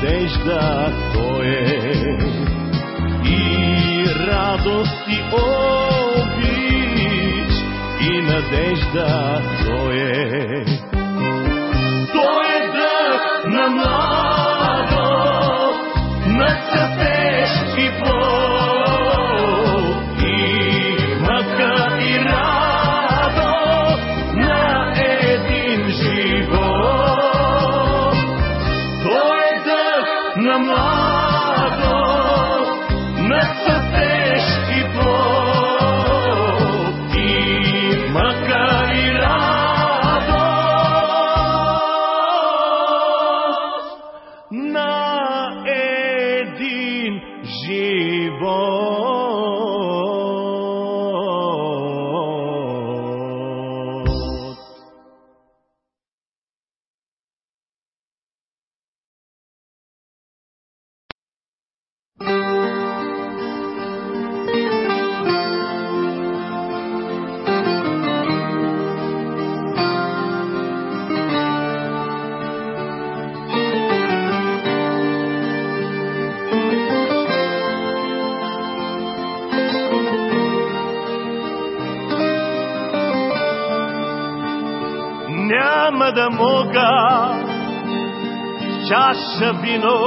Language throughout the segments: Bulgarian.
надежда то е и радост и обич и надежда то е. чаша вино,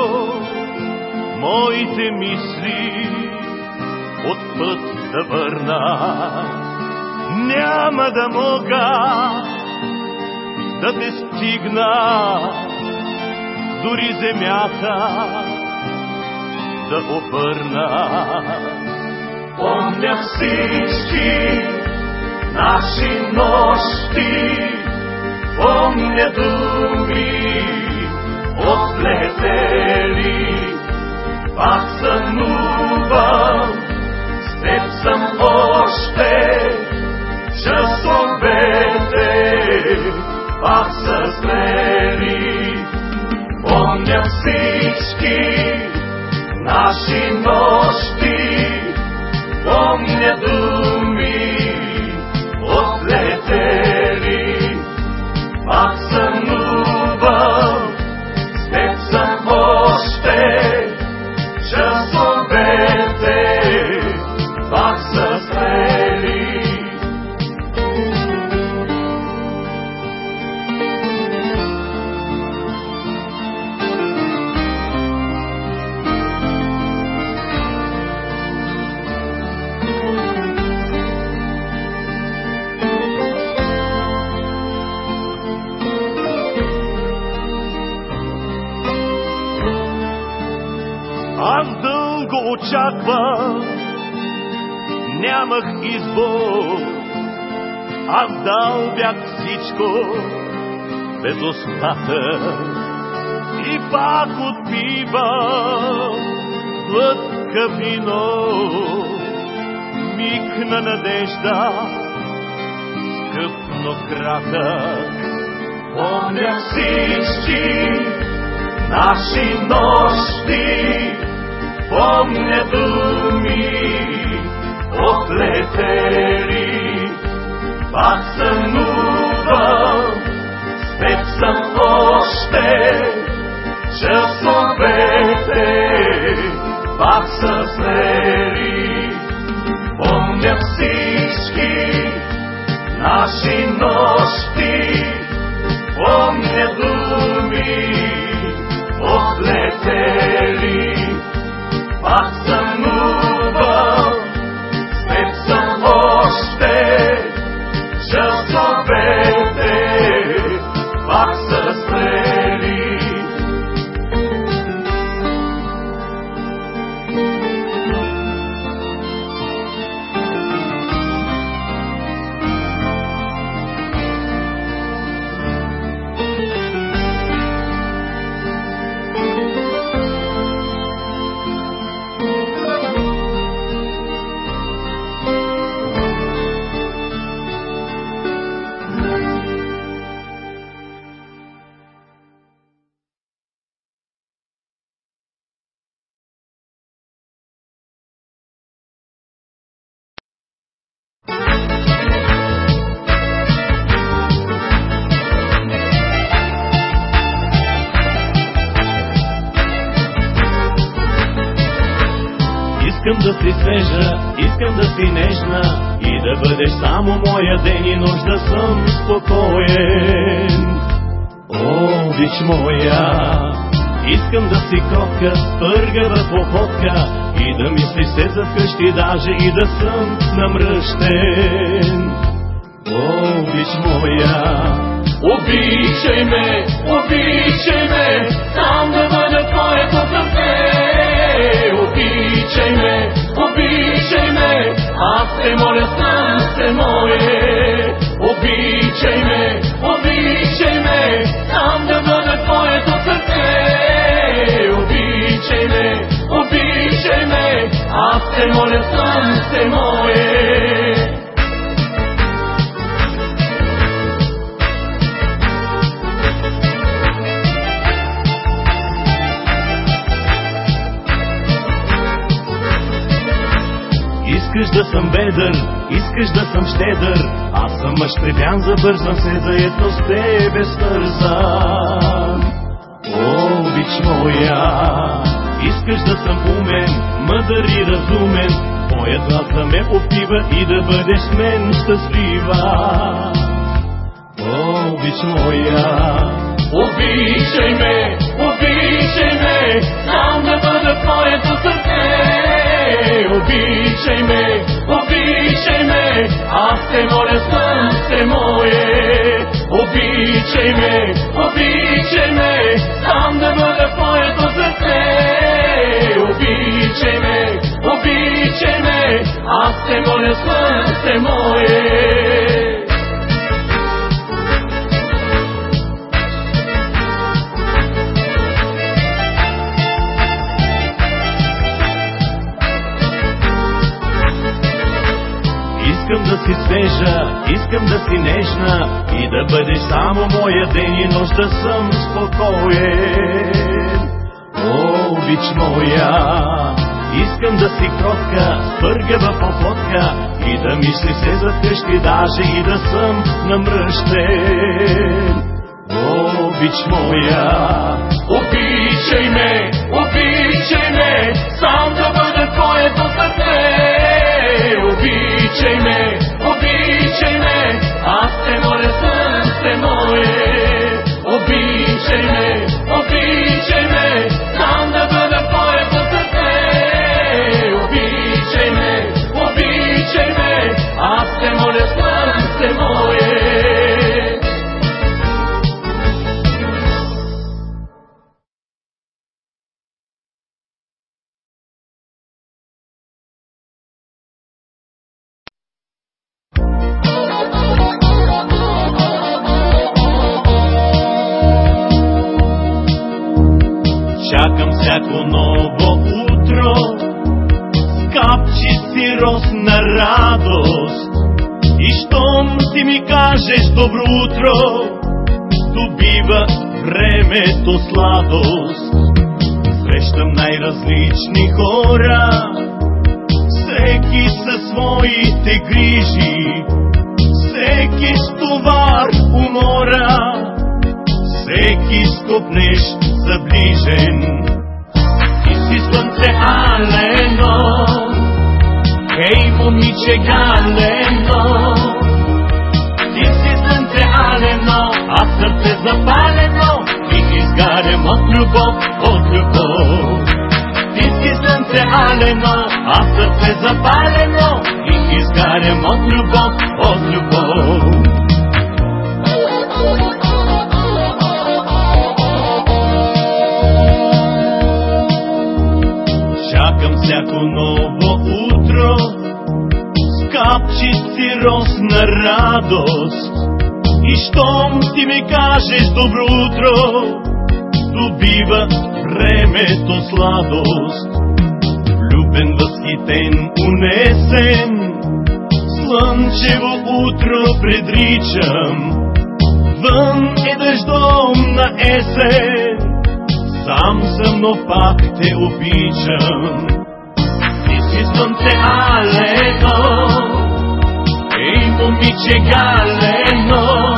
моите мисли от път да върна. Няма да мога да те стигна, дори земята да обърна. Помня всички наши нощи, помня думи, отлетели. Пак сънувам, с теб съм още часовете, пак с мен. Очаква, нямах избор. Аз дал бях всичко без остатък и пак отпивам глътка вино, миг на надежда, скъп, но кратък. Помня всички наши нощи, помня думи, отлетели, пак сънувам, с теб съм още, часовете, пак са смели. Помня всички наши нощи, помня думи, отлетели, да си свежа, искам да си нежна и да бъдеш само моя ден и нощ да съм спокоен. О, обич моя, искам да си кротка, пъргава походка и да мисли се за вкъщи даже и да съм намръщен. О, обич моя, обичай ме, обичай ме, сам да бъда твоето сърце. Обичай ме, аз те моля се мое. Обичай ме, обичай ме, сам да бъда твоето сърце. Обичай ме, обичай ме, аз те моля се мое. Искаш да съм бедър, искаш да съм щедър, аз съм мъж припян, забързан се заедно с тебе свързан. Обич моя, искаш да съм умен, мъдър и разумен, твоят глас да ме опива и да бъдеш мен щастлива. Обич моя, обичай ме, обичай ме, сам да бъда твоето сърце. Обичай ме, обичай ме, аз те моля слънце мое. Обичай ме, обичай ме, сам да бъда твоето сърце. Обичай ме, обичай ме, аз те моля слънце мое. Искам си нежна и да бъдеш само моя ден и нощ да съм спокоен. О, обич моя, искам да си кротка, пъргава походка и да мисли се за къщи даже и да съм намръщен. О, обич моя, обичай ме, обичай ме, сам да бъда твоето сърце. Обичай ме, обичай ме, слънце мое. Обичай ме, обичай ме, кажеш добро утро, добива времето сладост. Срещам най-различни хора, всеки със своите грижи, всеки с товар умора, всеки скопнеш заближен. Любов, от любов. Ти си слънце алено, а сърце запалено, и изгарям от любов, от любов. Чакам всяко ново утро с капчици рост на радост. И щом ти ми кажеш добро утро, добива времето сладост. Влюбен, възхитен, унесен, слънчево утро предричам. Вън е дъждом на есен, сам съм, но пак те обичам. Си слънце алено, ей момиче галено.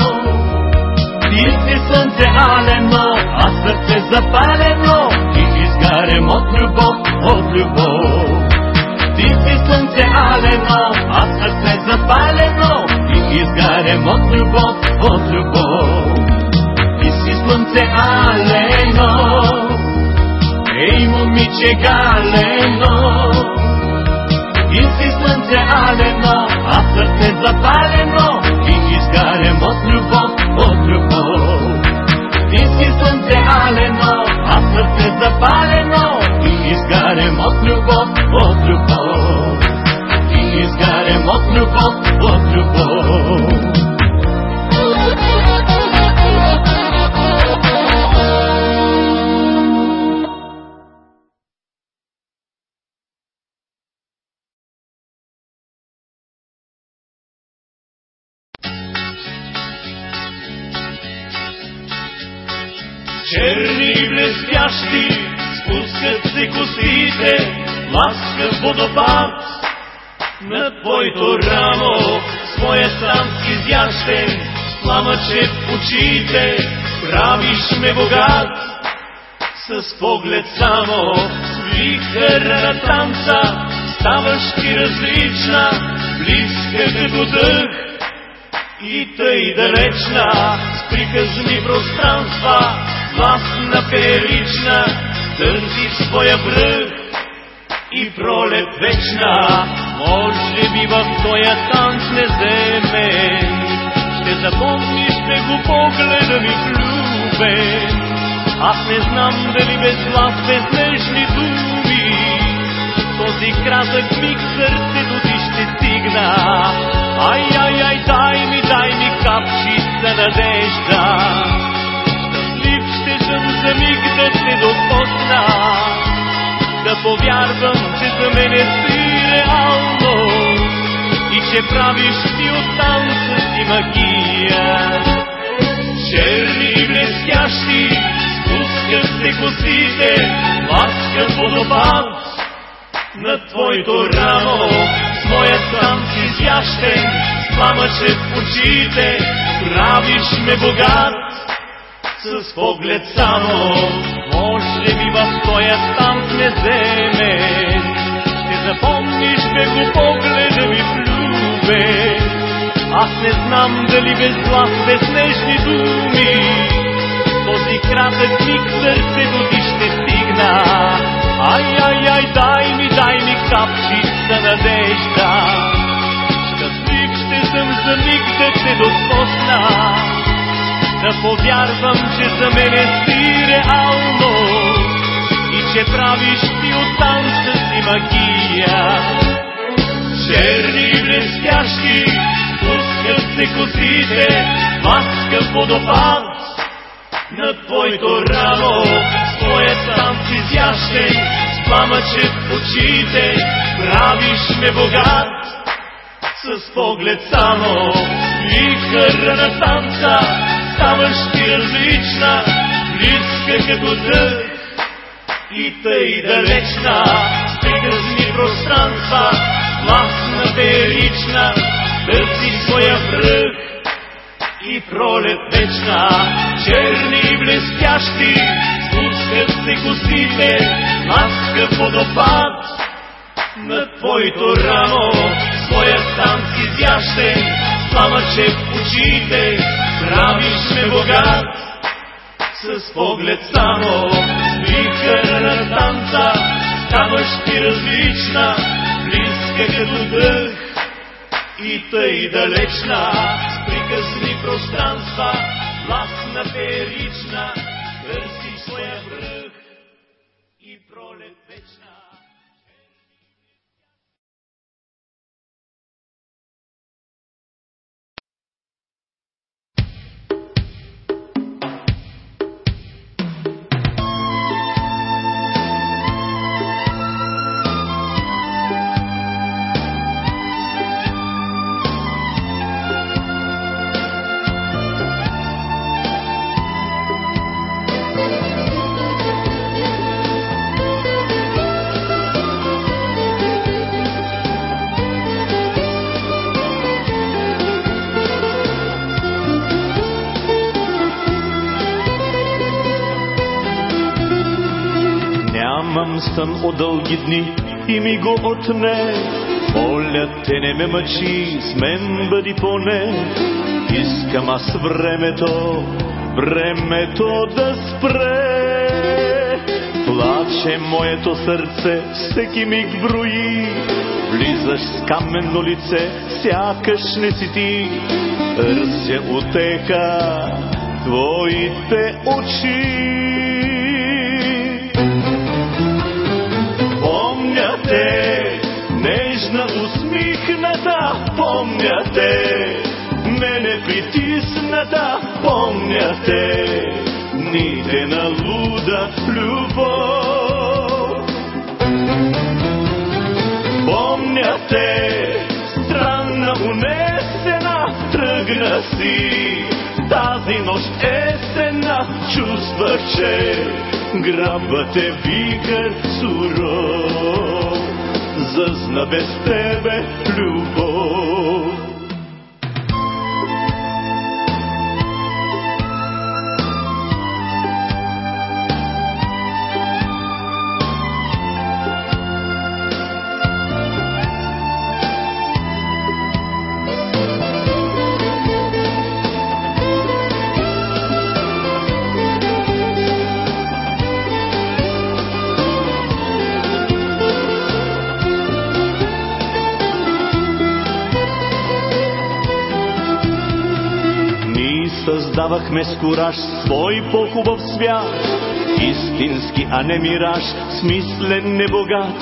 Ти си слънце алено, а сърце запалено, и изгарям от любов, от любов. Ти си слънце алено, а сърце запалено, и изгарям от любов, от любов. Ти си слънце алено, ей момиче галено. Ти си слънце алено, а сърце запалено, и изгарям от любов, от любов. Си слънце алено, а сърце запалено, и изгарям от любов, от любов. И изгарям от любов, от любов. Черни и блестящи, спускат се косите, ласкав водопад. На твоето рамо, своя сам изящен, пламъче в очите, правиш ме богат, с поглед само, вихъра на танца, ставаш ти различна, близка като дъх, и тъй далечна, с приказни пространства, властна феерична, търсиш своя връх и пролет вечна. Може би в твоя танц неземен, ще запомниш го погледа ми влюбен. Аз не знам дали без глас, без нежни думи, този кратък миг сърцето ти ще стигна. Ай, ай, ай, дай ми, дай ми капчица надежда. Щастлив ще съм за миг да повярвам, че за мен е си реално и че правиш ти от танца си магия. Черни и блестящи, спускат се косите, ласкат водопад на твоето рамо, с моя сам си изящен, пламъче в очите, правиш ме богат, с поглед само, може би в твоя танц неземен, ще запомниш бе го погледа ми влюбен. Аз не знам дали без глас, без нежни думи, този кратък миг сърцето ти ще стигна. Ай, ай, ай, дай ми, дай ми капчица надежда. Щастлив ще съм за миг да те докосна. Да повярвам, че за мен е си реално и че правиш ти от танца си магия. Черни и блестящи, спускат се косите, маска водопад на твоето рамо, с твоя танц изящен, с пламъче в очите, правиш ме богат, с поглед само, вихъра на танца, ставаш ти различна, близка като дъх. И тъй далечна, приказни пространства, властна феерична, търси своя връх. И пролет вечна, черни и блестящи, спускат се косите, ласкав водопад на твоето рамо, своя танц изящен, пламъче в очите, правиш ме богат, с поглед само, вика на танца, ставаш ти различна, близка като дъх. И тъй далечна, с приказни пространства, властна феерична, търси Сън от дълги дни и ми го отне. Моля те не ме мъчи, с мен бъди поне. Искам аз времето, времето да спре. Плаче моето сърце, всеки миг брои. Влизаш с каменно лице, сякаш не си ти. Търся отеха твоите очи. Помня те, мене притисната, помня те, дните на луда любов. Помня те, странна унесена, тръгна си, тази нощ есена, чувствах, че грабът е вихър суров, зъзна без тебе любов. Създавахме с кураж свой по-хубав свят, истински, а не мираж, смислен, не богат.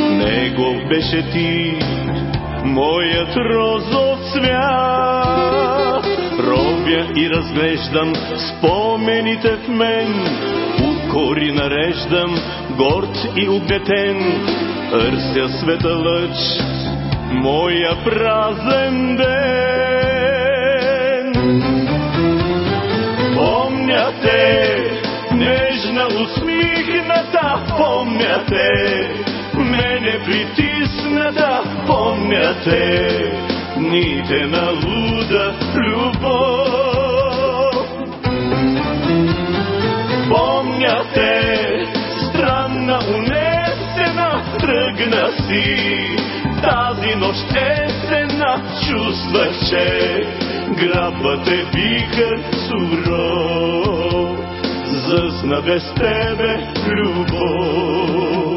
Него беше ти, моят розов цвят. Робя и разглеждам спомените в мен, укори нареждам, горд и угнетен, търся света лъч, моя празен ден. Помня нежна усмихната, помня те, мене притисната, помня те, дните на луда любов. Помня те, странна унесена, тръгна си, тази нощ есена, чувствах, че грабът е вихър суров, зъсна без тебе любов.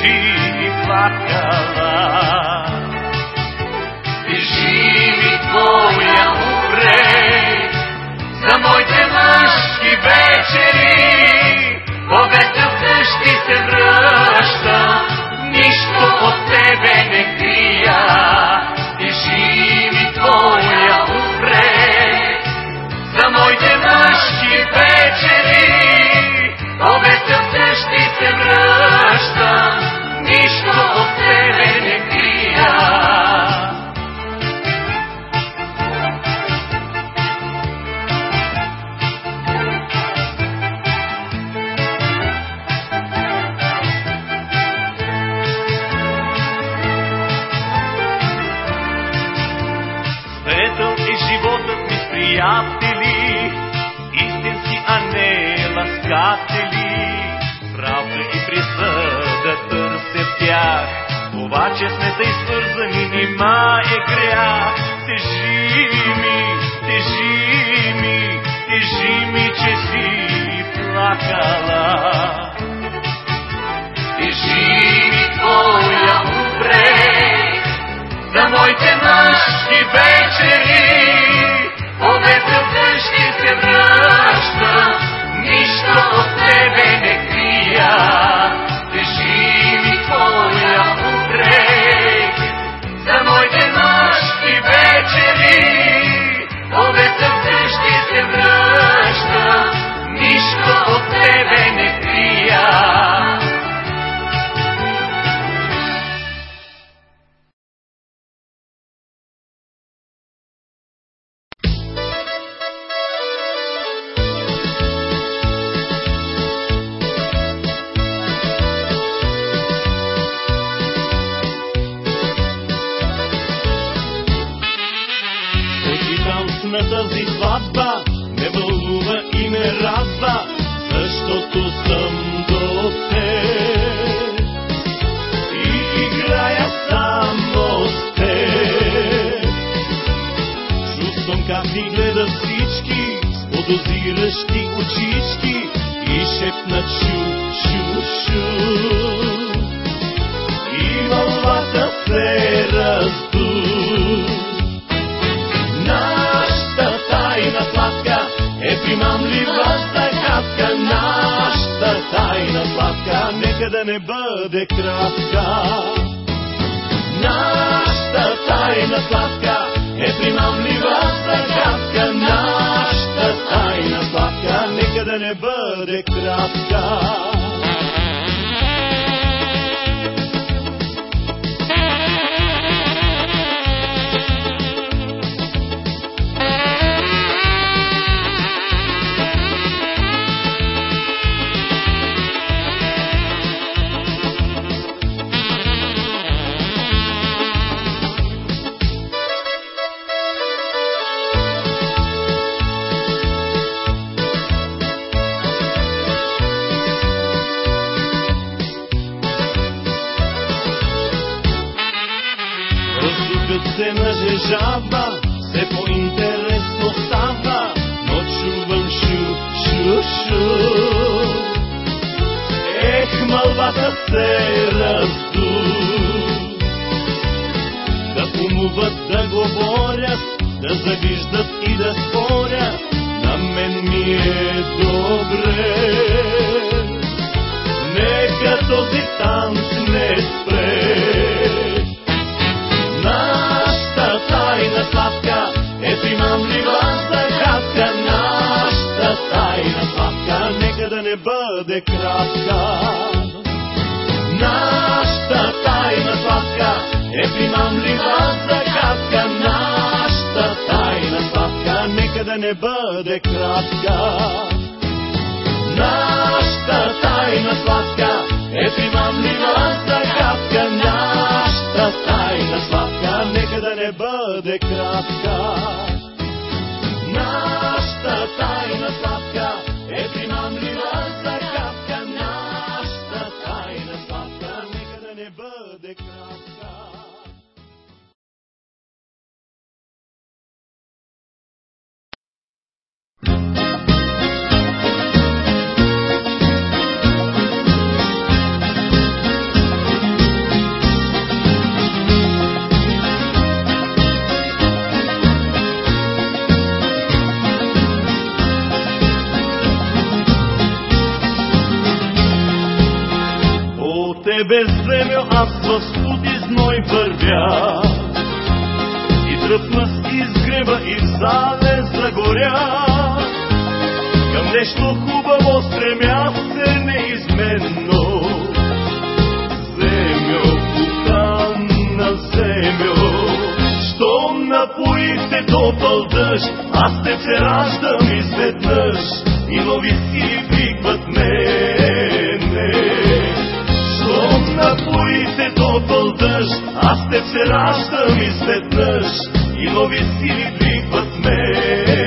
Си ми плакала. Тежи ми твоя упрек за моите мъжки вечери, когато вкъщи се връща, нищо от тебе не крия. Тежи ми твоя упрек за моите мъжки вечери, когато вкъщи се връща, животът ми с приятели, истински, а не ласкатели. Тъй свързани, нима е грях. Тежи ми, тежи ми, тежи ми, че си плакала. Тежи ми твоя упрек за моите мъжки вечери, когато вкъщи се връща, нищо от тебе не крия. Бъде кратка. Нашата тайна сладка е примамлива загадка. Нашата тайна сладка нека да не бъде кратка. Нашата тайна сладка е примамлива загадка. Нашата тайна сладка нека да не бъде кратка. Нашата тайна сладка е примамлива загадка. Тебе, земя, аз в студ и зной вървя. И тръпна с изгреба и в зале горя. Към нещо хубаво стремя се неизменно. Земю, на земю, що напоихте топъл дъжд, аз те се раждам изведнъж и нови сили викват мене. Напоите топъл дъжд, аз те се раждам изведнъж и нови сили викват мене.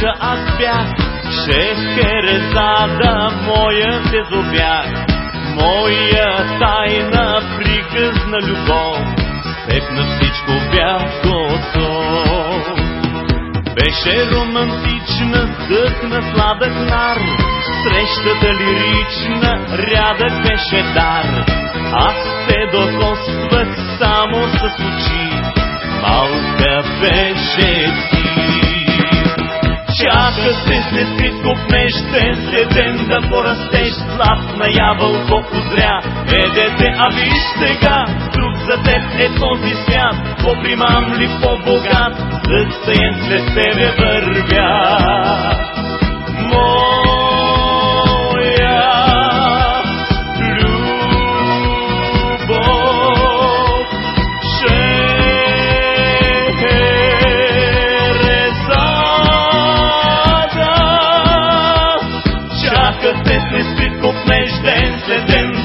Юноша аз бях, Шехерезада, моя те зобях, моя тайна приказна любов, с на всичко бях готов. Беше романтична, дъхна сладък нар, срещата лирична, рядък беше дар. Аз те докосвах само с очи, малка беше ти. Чака се след критко кнеще, след ден да порастеш, златна ябълко озря. Е, дете, а виж сега, друг за теб е този свят, по-примамлив, по-богат, застаен след тебе вървя. Моя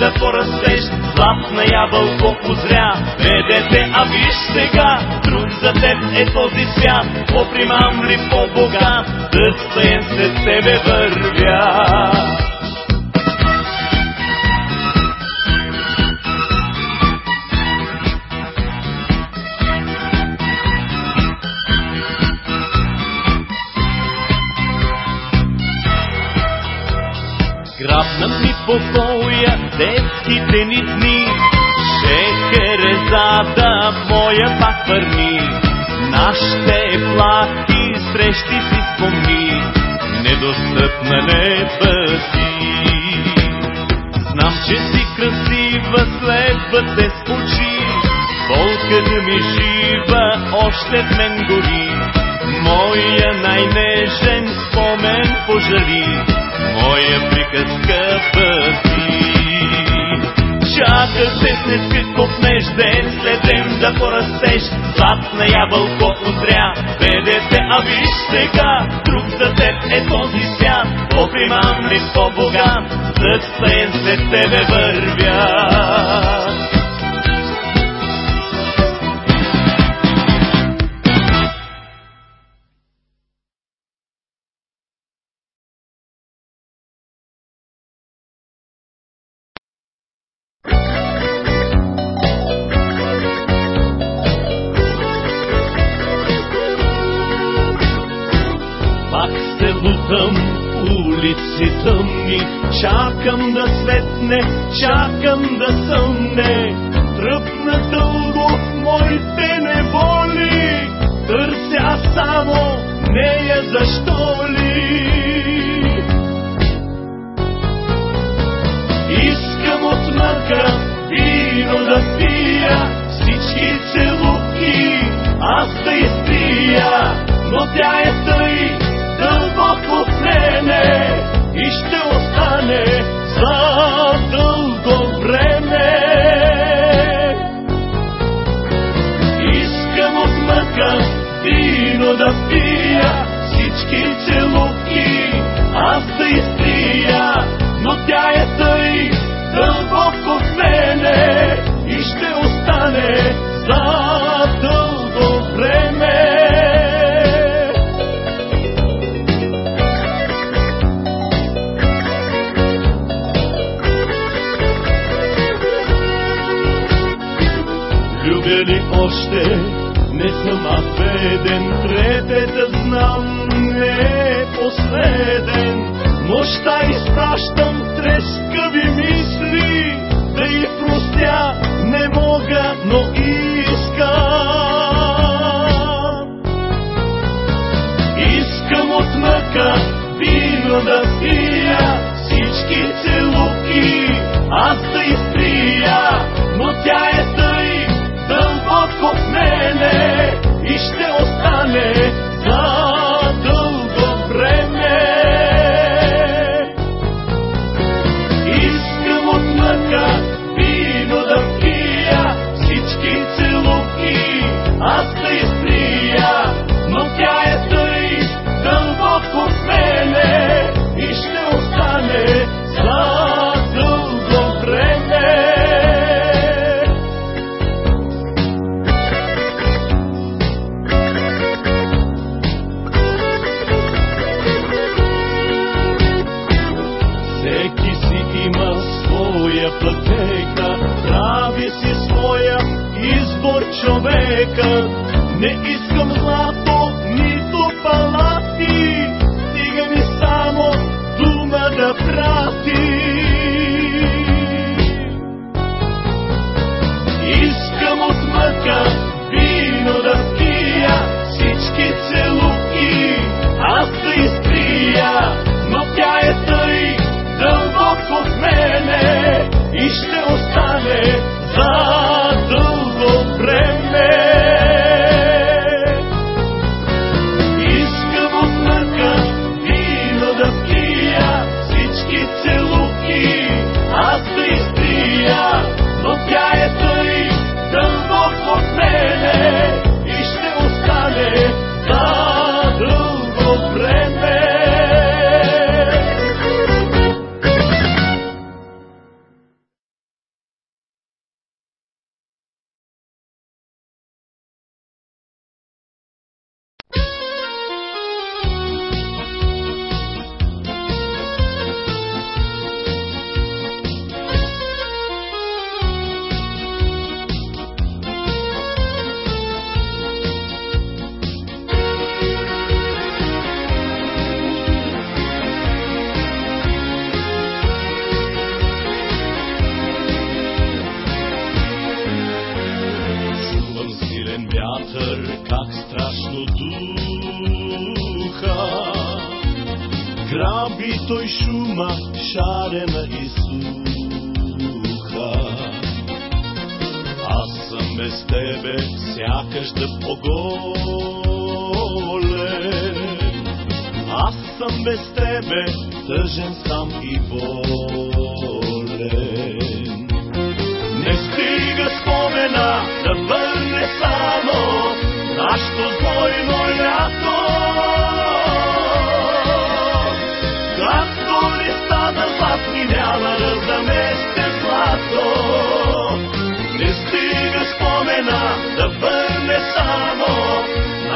да порастеш, златна ябълко озря. Бе, дете, а виж сега, друг за теб е този свят, по-примамлив, по-богат, дъцаен след тебе вървя. Върни. Нашите плахи срещи си спомни, недостъпна небе си. Знам, че си красива, следва те с очи, болката ми жива, още в мен гори. Моя най-нежен спомен пожали, моя приказка пъти. Чаках се след какъв ден, след ден да порастеш, златна ябълко озря, ведете, а виж сега, друг за теб е този свят, по-примамлив, по-богат, съвсем след тебе вървя. Светне, чакам да съмне. Тръпна дълго моите неволи, търся само нея защо ли. Искам от мъка вино да пия, всички целуки аз да изпия, но тя е тъй дълбоко в мене и ще остане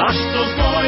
Nossos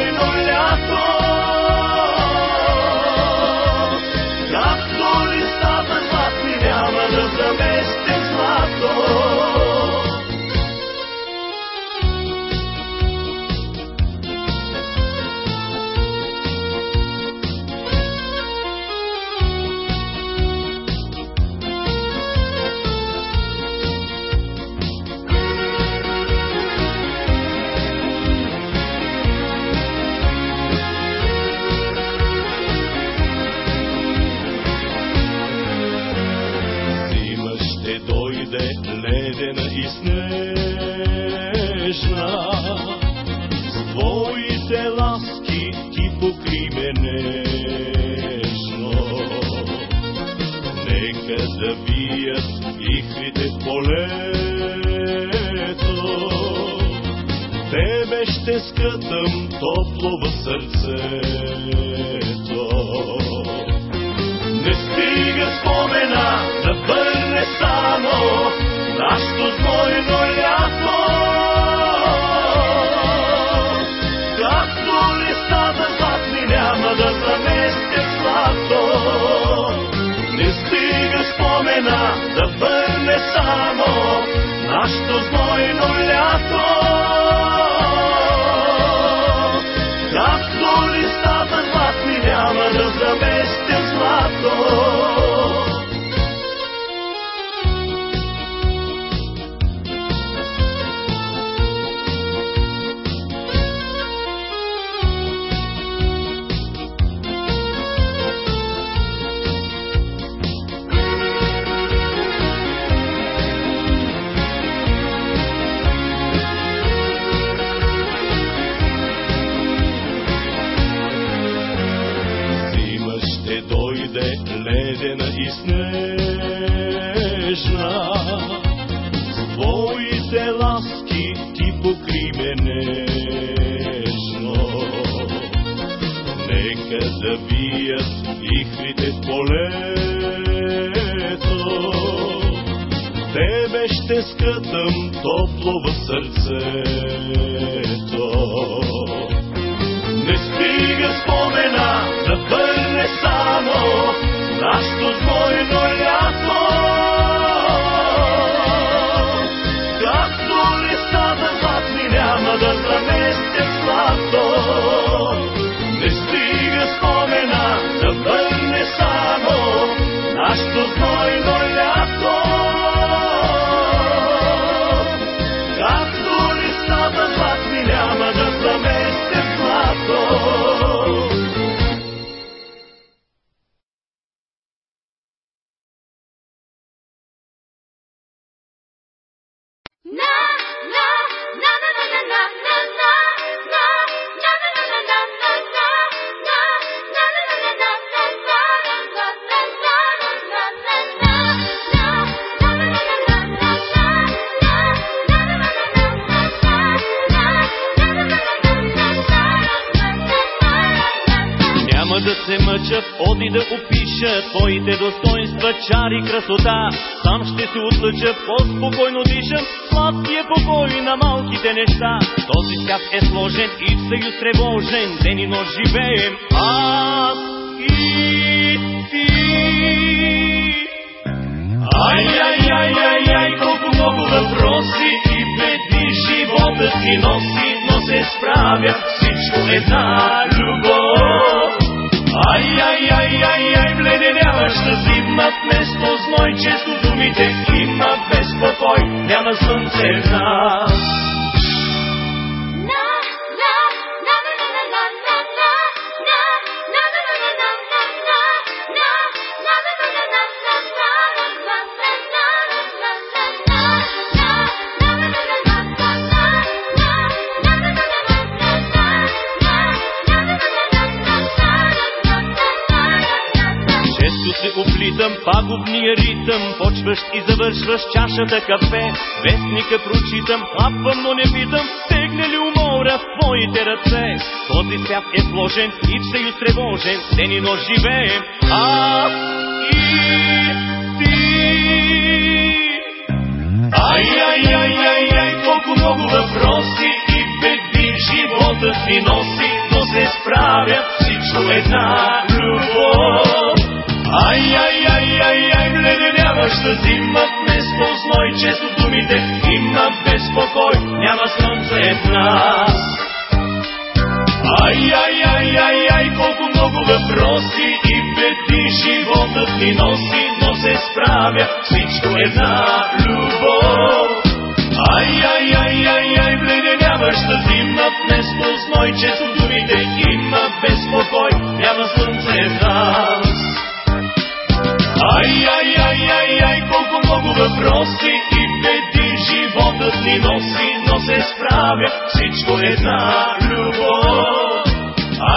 и красота. Сам ще се отлъча, по-спокойно дишам, сладкия покой на малките неща. Този свят е сложен и в съюз тревожен, ден и нощ живеем. Аз и ти. Ай, ай, ай, ай, ай, колко много въпроси и беди живота ти носи, но се справя всичко една любов. Ай, ай, ай, ай, ай, бледеняваща си имат место зной, често думите, има безпокой, няма слънце в нас. Ритъм, почваш и завършваш чашата кафе. Вестника прочитам, хапвам, но не питам, стегне ли умора в твоите ръце. Този свят е сложен и в съюз тревожен, ден и нощ живеем. Аз и ти. Ай, ай, ай, ай, ай, колко много въпроси и беди животът ми носи, но се справя всичко една любов. Ай, ай, ай, ай, ай, вледеняваща зима, вместо зной, често думите има безпокой, няма слънце в нас. Ай, ай, ай, ай, ай, колко много въпроси и беди животът ни носи, но се справя всичко една любов. Ай, ай, ай, ай, ай, вледеняваща зима, вместо зной, често думите има безпокой, няма слънце в нас. Ай, ай, ай, ай, ай, колко много въпроси и беди животът ни носи, но се справя всичко една любов.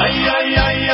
Ай, ай, ай,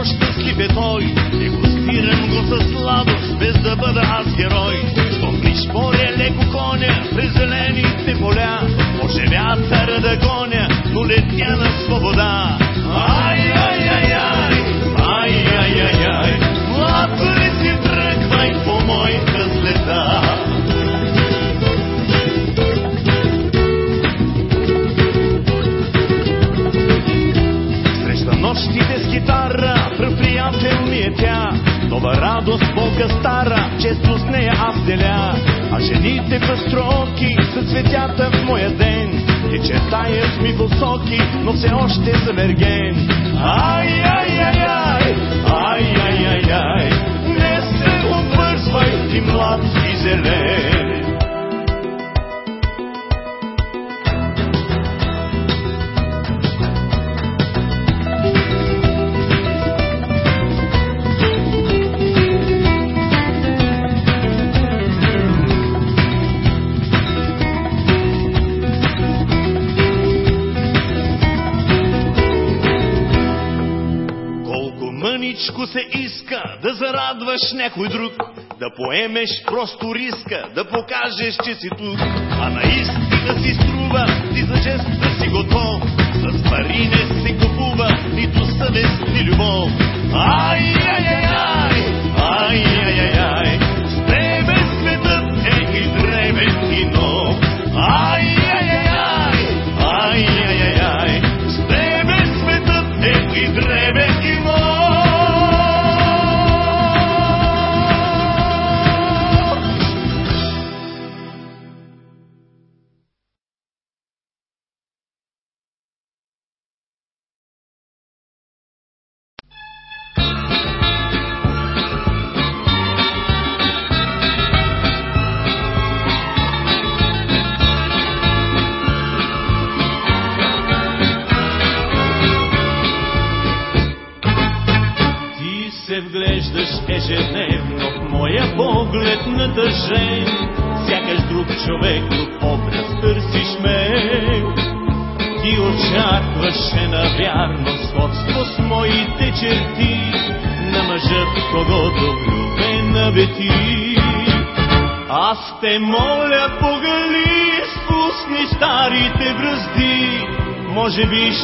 песен по-щастлив е той. Дегустирам го със сладост, без да бъда аз герой. Щом пришпоря леко коня през зелените поля, може вятъра да гоня, но летя на свобода. Ай, ай, ай, ай, Нощите с гитара, пръв приятел ми е тя. Нова радост, болка стара, често с нея аз деля. А жените пастроки са цветята в моя ден. И чертаят ми високи, но все още заверген. Ай, ай, ай, ай, ай, ай, ай, ай, не се обвързвай, ти млад и зелен. Мъничко се иска да зарадваш някой друг, да поемеш просто риска, да покажеш, че си тук. А наистина си струва, ти за жест да си готов. С пари не се купува нито съвест, ни любов. Ай, ай, ай, ай,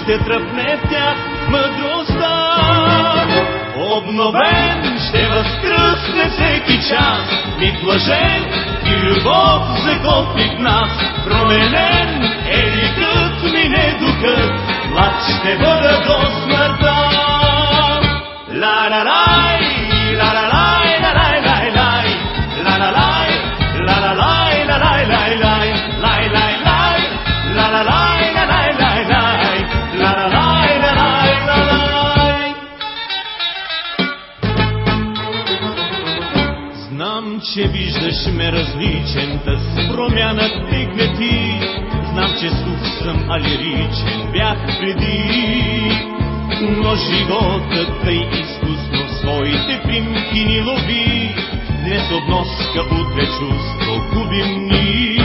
може би тъй изкусно своите примки ни лови. Днес обноска, утре чувство губим ни.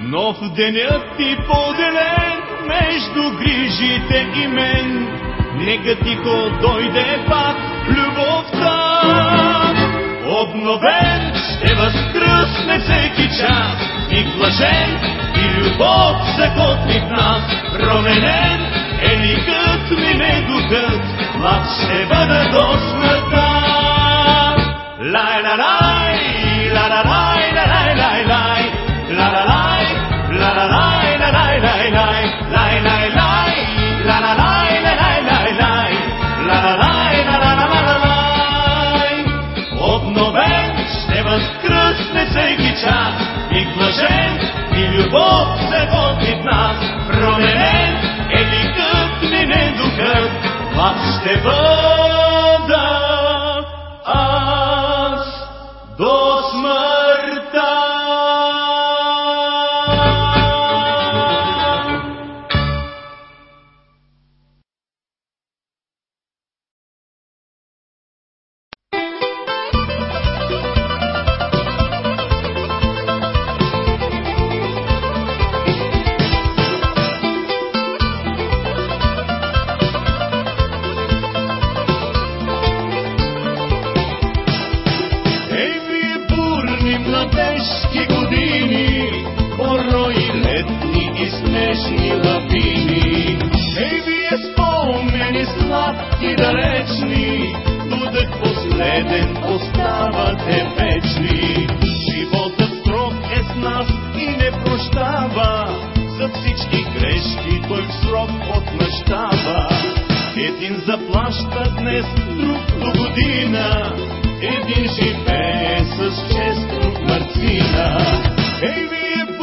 Нов денят ти поделен между грижите и мен. Нека тихо дойде пак любовта. Обновен ще възкръсне всеки час и блажен и любов закотви в нас. Променен е ликът ми не духът, млад ще бъда до смъртта. Лай, ла, лай, ла, ла, лай, ла, лай, лай, лай, ла, ла, лай, ла, ла, лай, ла, лай, лай, лай, лай, лай, лай, ла, ла, лай, ла, лай, лай, лай, ла, ла, лай, ла, ла, и любов се води в нас. Променен е ликът ми не духът, млад ще бъда Един заплаща днес, друг до година, един живее с чест, друг. Ей, вие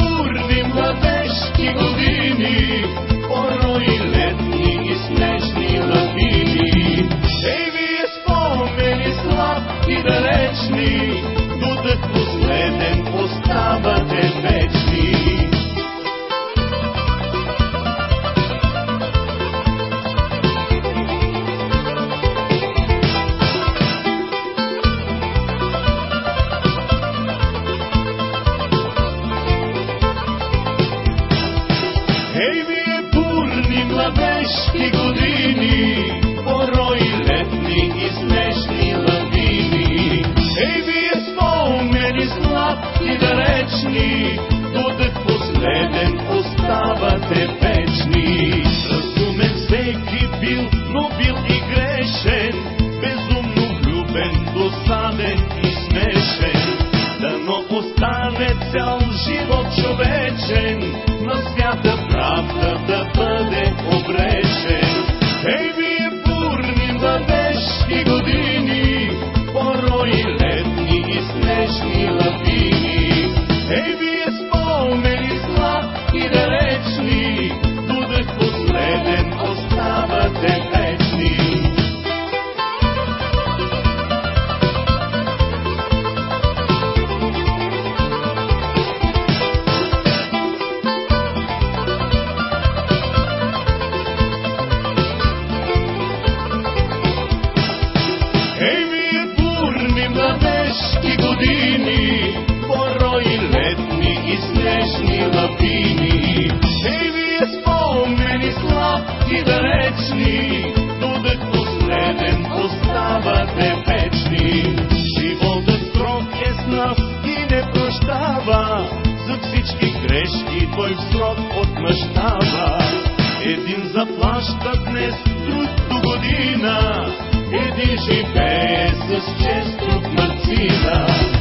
сладки далечни, дудък последен оставате вечни. Животът строг е с нас и не прощава, за всички грешки той в срок отмъщава. Един заплаща днес, друг до година, един живее с чест, друг мърцина.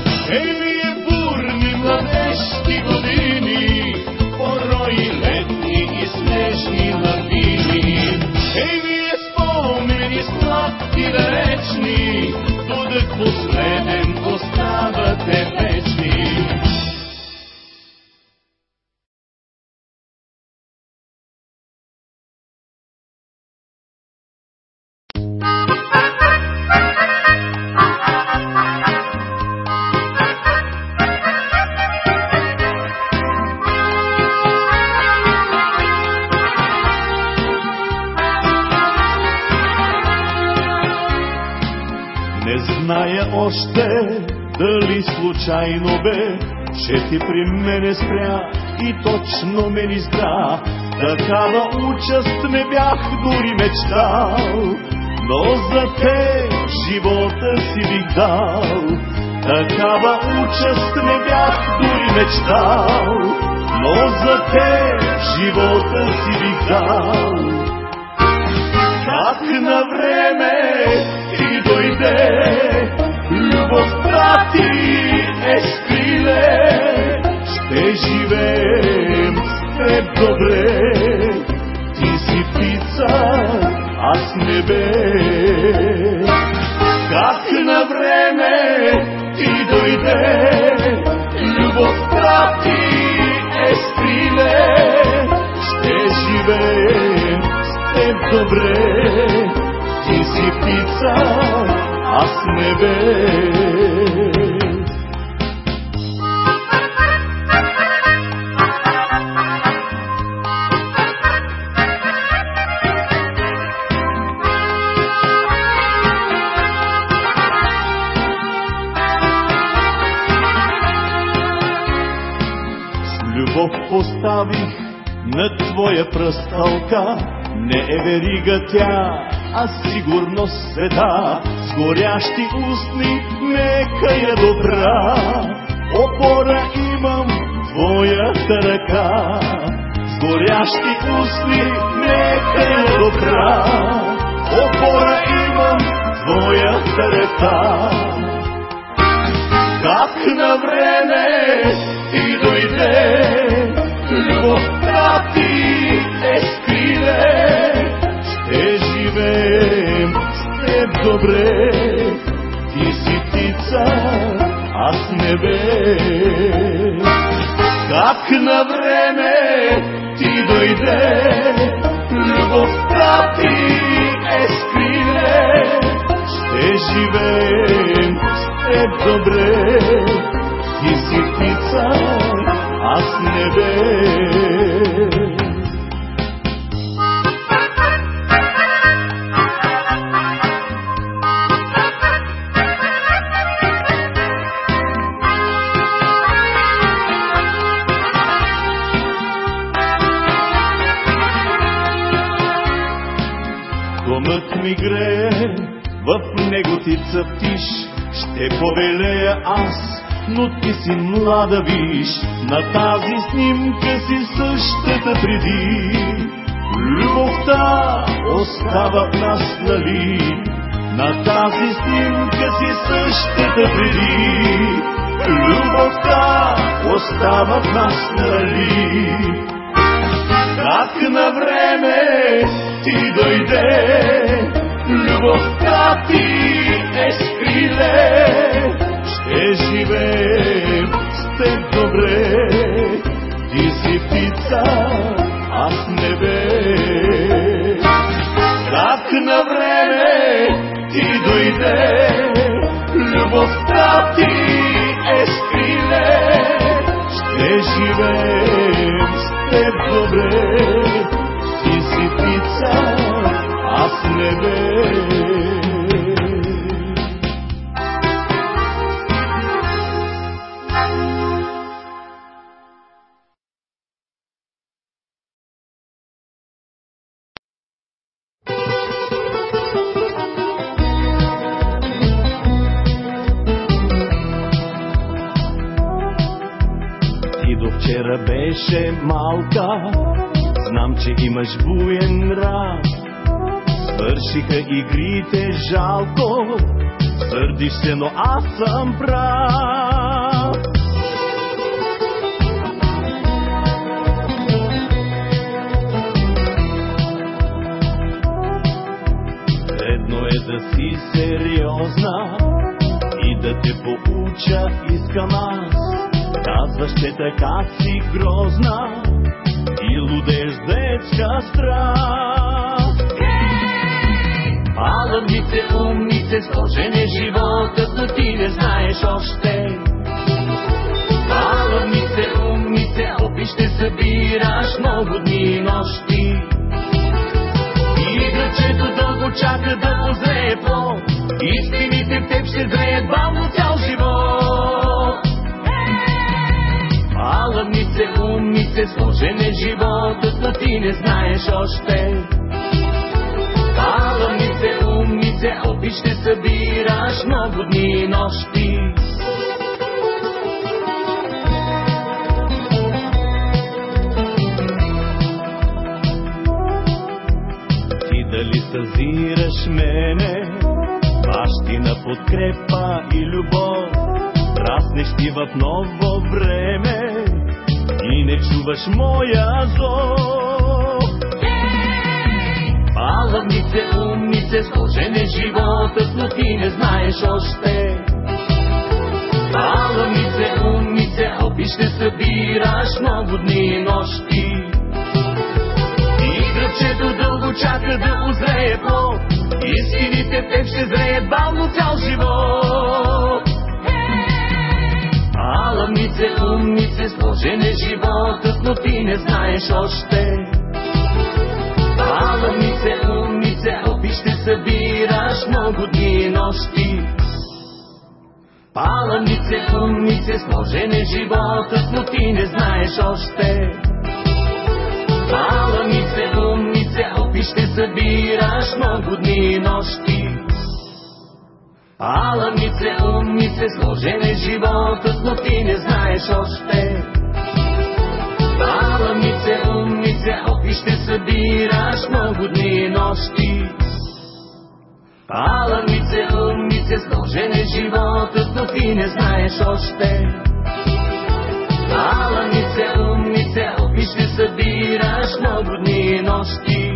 Случайно бе, че ти при мене спря и точно ме ни здра. Такава участ не бях дори мечтал, но за те живота си бих дал. Такава участ не бях дори мечтал, но за те живота си бих дал. Как на време ти дойде, любовта ти е скриле, ще живеем теб добре. Ти си птица, аз небе. Как на време ти дойде, любовта ти е скриле, ще живеем с теб добре. Ти си птица, аз небе. Верига тя, а сигурност света, с горящи устни, нека я добра, опора имам твоята ръка, с горящи устни, нека я добра, опора имам твоята ръка. Как на време ти дойде, любовта ти е скриле, добре. Ти си птица, аз небе. Как на време ти дойде, любовта ти е скриле, ще живеем с теб добре. Ти си птица, аз небе. Ще повелея аз, но ти си млада, виж, на тази снимка си същата преди. Любовта остава в нас, нали? На тази снимка си същата преди. Любовта остава в нас, нали? Как на време ти дойде, любовта ти е скриле, ще живеем с теб добре. Ти си птица, аз небе. Как на време ти дойде, любовта ти е скриле, ще живеем с теб добре. Ти си птица, аз небе. Вчера беше малка, знам, че имаш буен нрав. Свършиха игрите жалко, сърдиш се, но аз съм прав. Редно е да си сериозна и да те поуча искам аз. Казваш, че така си грозна и лудеш детска страст. Баламнице, умнице, сложен е животът, но ти не знаеш още. Баламнице, умнице, опи ще събираш много дни и нощи. И гръчето дълго чака да позрее още. Палавнице, умнице, опи ще събираш много дни и нощи. Ти дали съзираш мене, бащина подкрепа и любов, раснеш ти в ново време и не чуваш моя зов. Палавнице, умнице, сложен е животът, но ти не знаеш още. Палавнице, умнице, опи ще събираш много дни и нощи. И гръбчето дълго чака да озрее плод, истините в теб ще зрее бавно цял живот. Палавнице, умнице, сложен е животът, но ти не знаеш още. Палавнице, умнице, ще събираш много дни и нощи. Палавнице, умнице, сложен е но ти не знаеш още. Палавнице, умнице, опи ще събираш много дни и нощи. Палавнице, умнице, сложен е но ти не знаеш още. Палавнице, умнице, опи ще събираш много дни и нощи. Палавнице, умнице, сложен е животът, но ти не знаеш още. Палавнице, умнице, опи ще събираш много дни нощи.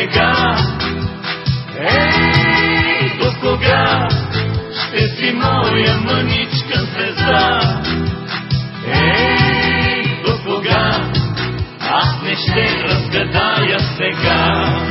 Сега? Ей, до кога ще си моя мъничка звезда? Ей, до кога аз не ще разгадая сега?